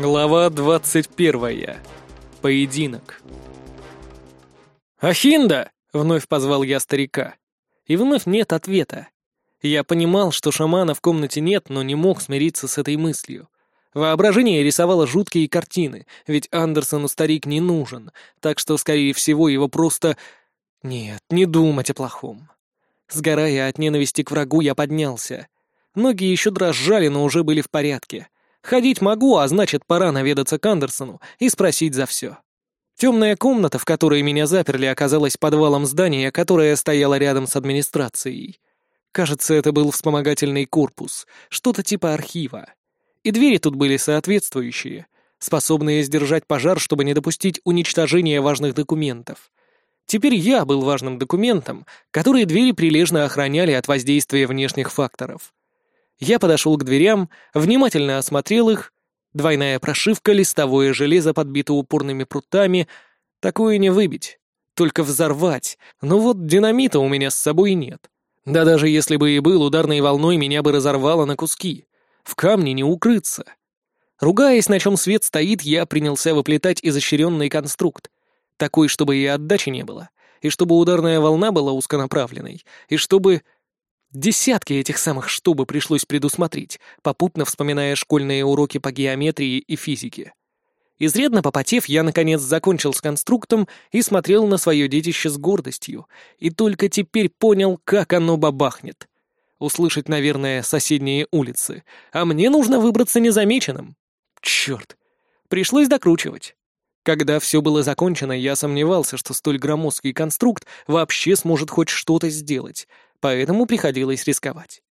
Глава 21. Поединок. «Ахинда!» — вновь позвал я старика. И вновь нет ответа. Я понимал, что шамана в комнате нет, но не мог смириться с этой мыслью. Воображение рисовало жуткие картины, ведь Андерсону старик не нужен, так что, скорее всего, его просто... Нет, не думать о плохом. Сгорая от ненависти к врагу, я поднялся. Ноги еще дрожали, но уже были в порядке. Ходить могу, а значит, пора наведаться к Андерсону и спросить за все. Темная комната, в которой меня заперли, оказалась подвалом здания, которое стояло рядом с администрацией. Кажется, это был вспомогательный корпус, что-то типа архива. И двери тут были соответствующие, способные сдержать пожар, чтобы не допустить уничтожения важных документов. Теперь я был важным документом, которые двери прилежно охраняли от воздействия внешних факторов. Я подошел к дверям, внимательно осмотрел их. Двойная прошивка, листовое железо подбито упорными прутами. Такое не выбить, только взорвать. Но вот динамита у меня с собой нет. Да даже если бы и был, ударной волной меня бы разорвало на куски. В камне не укрыться. Ругаясь, на чем свет стоит, я принялся выплетать изощренный конструкт. Такой, чтобы и отдачи не было, и чтобы ударная волна была узконаправленной, и чтобы Десятки этих самых «чтобы» пришлось предусмотреть, попутно вспоминая школьные уроки по геометрии и физике. Изрядно попотев, я, наконец, закончил с конструктом и смотрел на свое детище с гордостью, и только теперь понял, как оно бабахнет. Услышать, наверное, соседние улицы, а мне нужно выбраться незамеченным. Черт! Пришлось докручивать. Когда все было закончено, я сомневался, что столь громоздкий конструкт вообще сможет хоть что-то сделать, поэтому приходилось рисковать.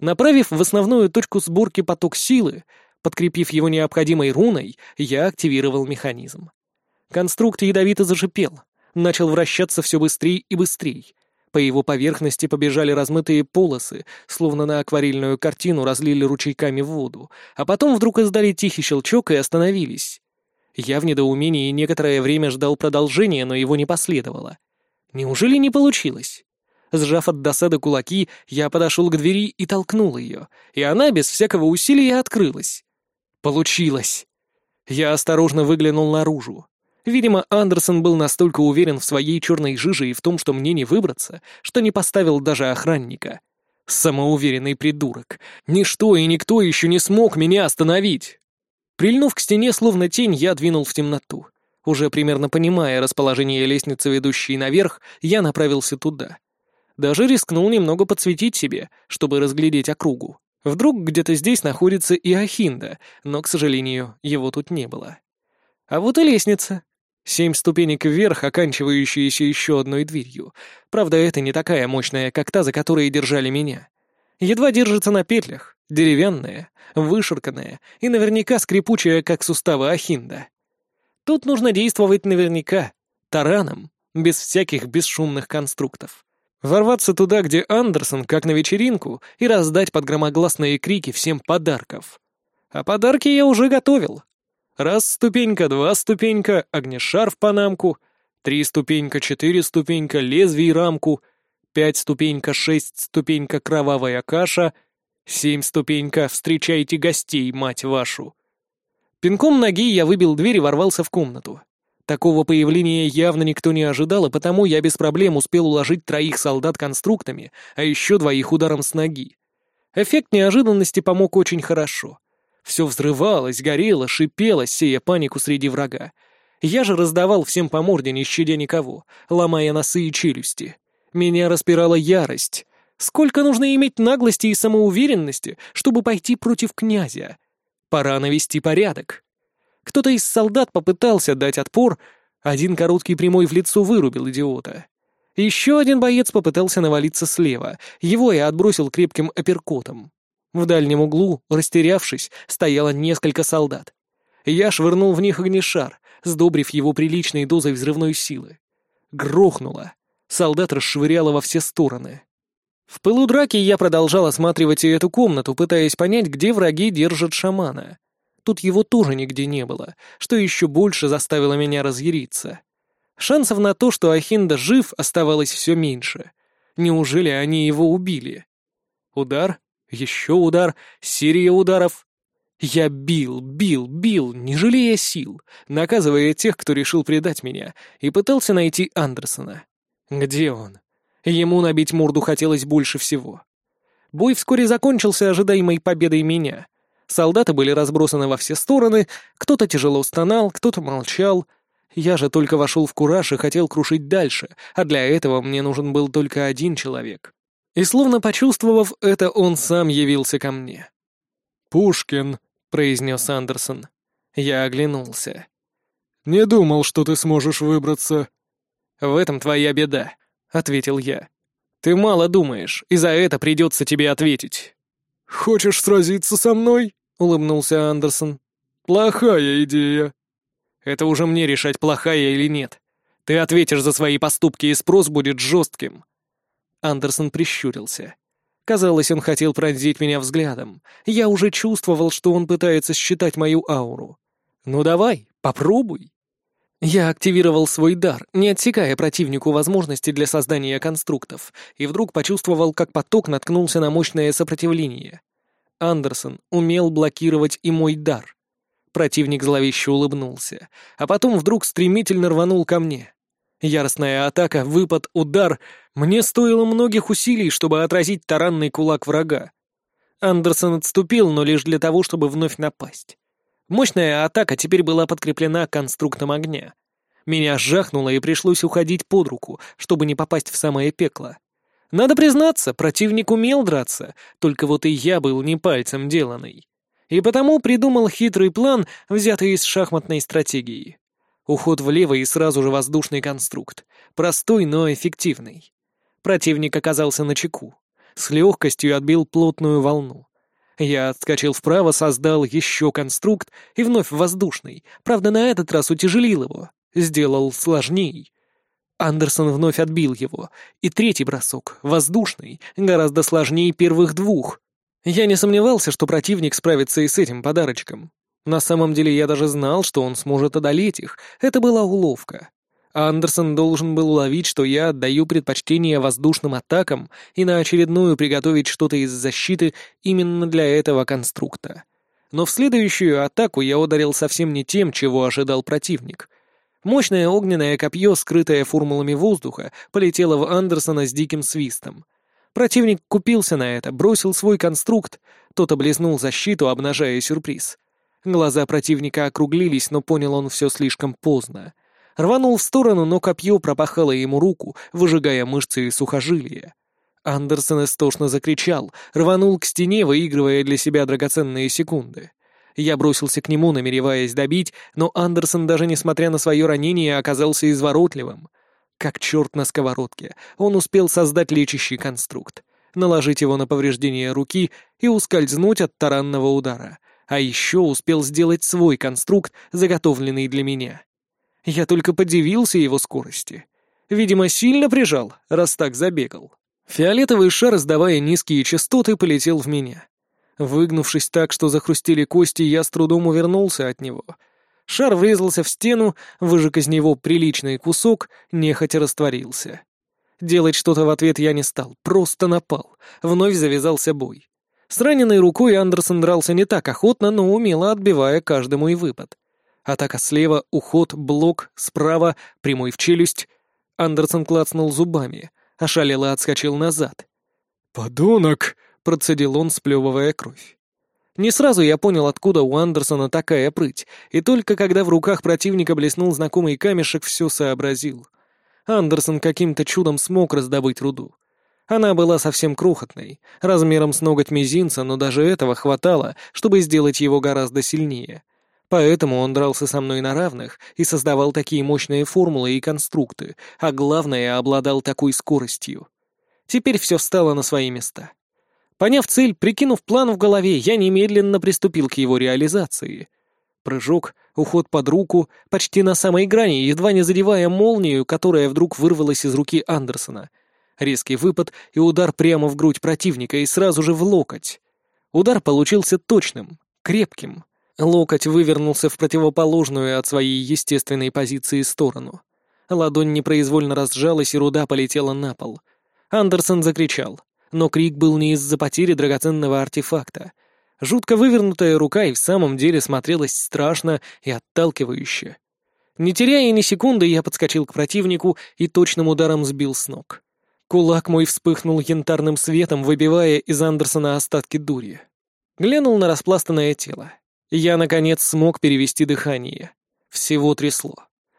Направив в основную точку сборки поток силы, подкрепив его необходимой руной, я активировал механизм. Конструкт ядовито зашипел, начал вращаться все быстрее и быстрее. По его поверхности побежали размытые полосы, словно на акварельную картину разлили ручейками воду, а потом вдруг издали тихий щелчок и остановились. Я в недоумении некоторое время ждал продолжения, но его не последовало. Неужели не получилось? Сжав от досады кулаки, я подошел к двери и толкнул ее, и она без всякого усилия открылась. Получилось. Я осторожно выглянул наружу. Видимо, Андерсон был настолько уверен в своей черной жиже и в том, что мне не выбраться, что не поставил даже охранника. Самоуверенный придурок. Ничто и никто еще не смог меня остановить. Прильнув к стене, словно тень, я двинул в темноту. Уже примерно понимая расположение лестницы, ведущей наверх, я направился туда. Даже рискнул немного подсветить себе, чтобы разглядеть округу. Вдруг где-то здесь находится и Ахинда, но, к сожалению, его тут не было. А вот и лестница. Семь ступенек вверх, оканчивающиеся еще одной дверью. Правда, это не такая мощная, как та, за которой держали меня. Едва держится на петлях, деревянная, вышерканная и наверняка скрипучая, как суставы Ахинда. Тут нужно действовать наверняка, тараном, без всяких бесшумных конструктов. Ворваться туда, где Андерсон, как на вечеринку, и раздать под громогласные крики всем подарков. А подарки я уже готовил. Раз ступенька, два ступенька, огнешар в панамку, три ступенька, четыре ступенька, лезвий рамку, пять ступенька, шесть ступенька, кровавая каша, семь ступенька, встречайте гостей, мать вашу. Пинком ноги я выбил дверь и ворвался в комнату. Такого появления явно никто не ожидал, и потому я без проблем успел уложить троих солдат конструктами, а еще двоих ударом с ноги. Эффект неожиданности помог очень хорошо. Все взрывалось, горело, шипело, сея панику среди врага. Я же раздавал всем по морде, не щадя никого, ломая носы и челюсти. Меня распирала ярость. Сколько нужно иметь наглости и самоуверенности, чтобы пойти против князя? Пора навести порядок. Кто-то из солдат попытался дать отпор, один короткий прямой в лицо вырубил идиота. Еще один боец попытался навалиться слева, его я отбросил крепким апперкотом. В дальнем углу, растерявшись, стояло несколько солдат. Я швырнул в них огнешар, сдобрив его приличной дозой взрывной силы. Грохнуло. Солдат расшвыряло во все стороны. В пылу драки я продолжал осматривать эту комнату, пытаясь понять, где враги держат шамана. Тут его тоже нигде не было, что еще больше заставило меня разъяриться. Шансов на то, что Ахинда жив, оставалось все меньше. Неужели они его убили? Удар, еще удар, серия ударов. Я бил, бил, бил, не жалея сил, наказывая тех, кто решил предать меня, и пытался найти Андерсона. Где он? Ему набить морду хотелось больше всего. Бой вскоре закончился ожидаемой победой меня. Солдаты были разбросаны во все стороны, кто-то тяжело стонал, кто-то молчал. Я же только вошел в кураж и хотел крушить дальше, а для этого мне нужен был только один человек. И словно почувствовав это, он сам явился ко мне. «Пушкин», — произнес Андерсон. Я оглянулся. «Не думал, что ты сможешь выбраться». «В этом твоя беда», — ответил я. «Ты мало думаешь, и за это придется тебе ответить». «Хочешь сразиться со мной?» — улыбнулся Андерсон. «Плохая идея». «Это уже мне решать, плохая или нет. Ты ответишь за свои поступки, и спрос будет жестким». Андерсон прищурился. Казалось, он хотел пронзить меня взглядом. Я уже чувствовал, что он пытается считать мою ауру. «Ну давай, попробуй». Я активировал свой дар, не отсекая противнику возможности для создания конструктов, и вдруг почувствовал, как поток наткнулся на мощное сопротивление. Андерсон умел блокировать и мой дар. Противник зловеще улыбнулся, а потом вдруг стремительно рванул ко мне. Яростная атака, выпад, удар. Мне стоило многих усилий, чтобы отразить таранный кулак врага. Андерсон отступил, но лишь для того, чтобы вновь напасть. Мощная атака теперь была подкреплена конструктом огня. Меня сжахнуло и пришлось уходить под руку, чтобы не попасть в самое пекло. Надо признаться, противник умел драться, только вот и я был не пальцем деланный. И потому придумал хитрый план, взятый из шахматной стратегии. Уход влево и сразу же воздушный конструкт. Простой, но эффективный. Противник оказался на чеку. С легкостью отбил плотную волну. Я отскочил вправо, создал еще конструкт и вновь воздушный. Правда, на этот раз утяжелил его. Сделал сложней. Андерсон вновь отбил его. И третий бросок, воздушный, гораздо сложнее первых двух. Я не сомневался, что противник справится и с этим подарочком. На самом деле я даже знал, что он сможет одолеть их. Это была уловка. Андерсон должен был уловить, что я отдаю предпочтение воздушным атакам и на очередную приготовить что-то из защиты именно для этого конструкта. Но в следующую атаку я ударил совсем не тем, чего ожидал противник. Мощное огненное копье, скрытое формулами воздуха, полетело в Андерсона с диким свистом. Противник купился на это, бросил свой конструкт, тот облизнул защиту, обнажая сюрприз. Глаза противника округлились, но понял он все слишком поздно. Рванул в сторону, но копье пропахало ему руку, выжигая мышцы и сухожилия. Андерсон истошно закричал, рванул к стене, выигрывая для себя драгоценные секунды. Я бросился к нему, намереваясь добить, но Андерсон, даже несмотря на свое ранение, оказался изворотливым. Как черт на сковородке, он успел создать лечащий конструкт, наложить его на повреждение руки и ускользнуть от таранного удара, а еще успел сделать свой конструкт, заготовленный для меня. Я только подивился его скорости. Видимо, сильно прижал, раз так забегал. Фиолетовый шар, издавая низкие частоты, полетел в меня. Выгнувшись так, что захрустили кости, я с трудом увернулся от него. Шар врезался в стену, выжег из него приличный кусок, нехотя растворился. Делать что-то в ответ я не стал, просто напал. Вновь завязался бой. С раненой рукой Андерсон дрался не так охотно, но умело отбивая каждый мой выпад. Атака слева, уход, блок, справа, прямой в челюсть. Андерсон клацнул зубами, ошалело отскочил назад. «Подонок!» — процедил он, сплевывая кровь. Не сразу я понял, откуда у Андерсона такая прыть, и только когда в руках противника блеснул знакомый камешек, все сообразил. Андерсон каким-то чудом смог раздобыть руду. Она была совсем крохотной, размером с ноготь мизинца, но даже этого хватало, чтобы сделать его гораздо сильнее. Поэтому он дрался со мной на равных и создавал такие мощные формулы и конструкты, а главное, обладал такой скоростью. Теперь все встало на свои места. Поняв цель, прикинув план в голове, я немедленно приступил к его реализации. Прыжок, уход под руку, почти на самой грани, едва не задевая молнию, которая вдруг вырвалась из руки Андерсона — Резкий выпад и удар прямо в грудь противника и сразу же в локоть. Удар получился точным, крепким. Локоть вывернулся в противоположную от своей естественной позиции сторону. Ладонь непроизвольно разжалась, и руда полетела на пол. Андерсон закричал, но крик был не из-за потери драгоценного артефакта. Жутко вывернутая рука и в самом деле смотрелась страшно и отталкивающе. Не теряя ни секунды, я подскочил к противнику и точным ударом сбил с ног. Кулак мой вспыхнул янтарным светом, выбивая из Андерсона остатки дури. Глянул на распластанное тело. Я, наконец, смог перевести дыхание. Всего трясло.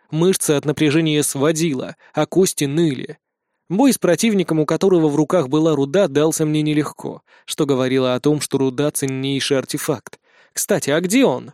Мышцы от напряжения сводило, а кости ныли. Бой с противником, у которого в руках была руда, дался мне нелегко, что говорило о том, что руда — ценнейший артефакт. Кстати, а где он?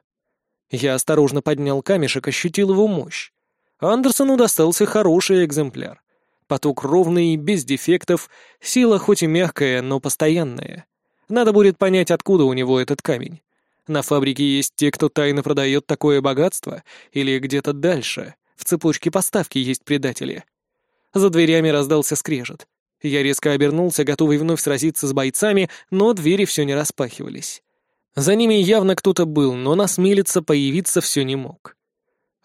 Я осторожно поднял камешек, ощутил его мощь. Андерсону достался хороший экземпляр. Поток ровный, без дефектов, сила хоть и мягкая, но постоянная. Надо будет понять, откуда у него этот камень. На фабрике есть те, кто тайно продает такое богатство, или где-то дальше, в цепочке поставки есть предатели. За дверями раздался скрежет. Я резко обернулся, готовый вновь сразиться с бойцами, но двери все не распахивались. За ними явно кто-то был, но насмелиться появиться все не мог.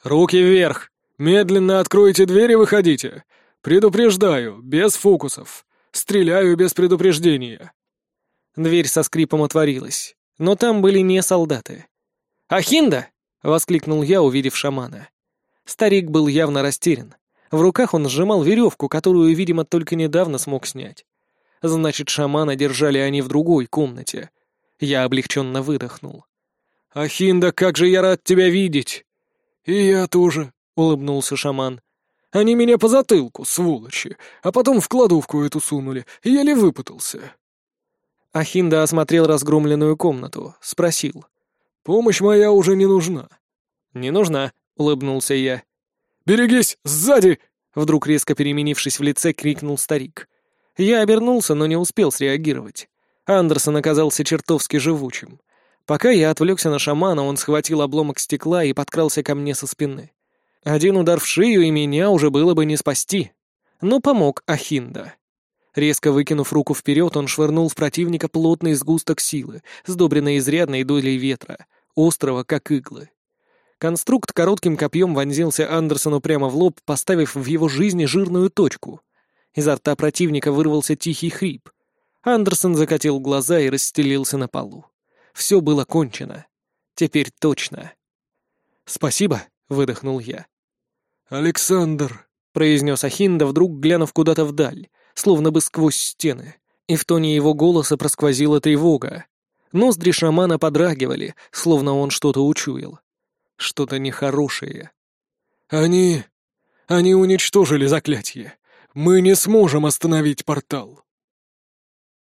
«Руки вверх! Медленно откройте дверь и выходите! Предупреждаю, без фокусов! Стреляю без предупреждения!» Дверь со скрипом отворилась, но там были не солдаты. «Ахинда!» — воскликнул я, увидев шамана. Старик был явно растерян. В руках он сжимал веревку, которую, видимо, только недавно смог снять. Значит, шамана держали они в другой комнате. Я облегченно выдохнул. «Ахинда, как же я рад тебя видеть!» «И я тоже», — улыбнулся шаман. «Они меня по затылку, сволочи, а потом в кладовку эту сунули, еле выпутался». Ахинда осмотрел разгромленную комнату, спросил. «Помощь моя уже не нужна». «Не нужна», — улыбнулся я. «Берегись! Сзади!» — вдруг резко переменившись в лице, крикнул старик. Я обернулся, но не успел среагировать. Андерсон оказался чертовски живучим. Пока я отвлекся на шамана, он схватил обломок стекла и подкрался ко мне со спины. Один удар в шею, и меня уже было бы не спасти. Но помог Ахинда. Резко выкинув руку вперед, он швырнул в противника плотный сгусток силы, сдобренный изрядной долей ветра, острого, как иглы. Конструкт коротким копьем вонзился Андерсону прямо в лоб, поставив в его жизни жирную точку. Изо рта противника вырвался тихий хрип. Андерсон закатил глаза и расстелился на полу. Все было кончено. Теперь точно. «Спасибо», — выдохнул я. «Александр», — произнес Ахинда, вдруг глянув куда-то вдаль, словно бы сквозь стены, и в тоне его голоса просквозила тревога. Ноздри шамана подрагивали, словно он что-то учуял что-то нехорошее. «Они... они уничтожили заклятие. Мы не сможем остановить портал».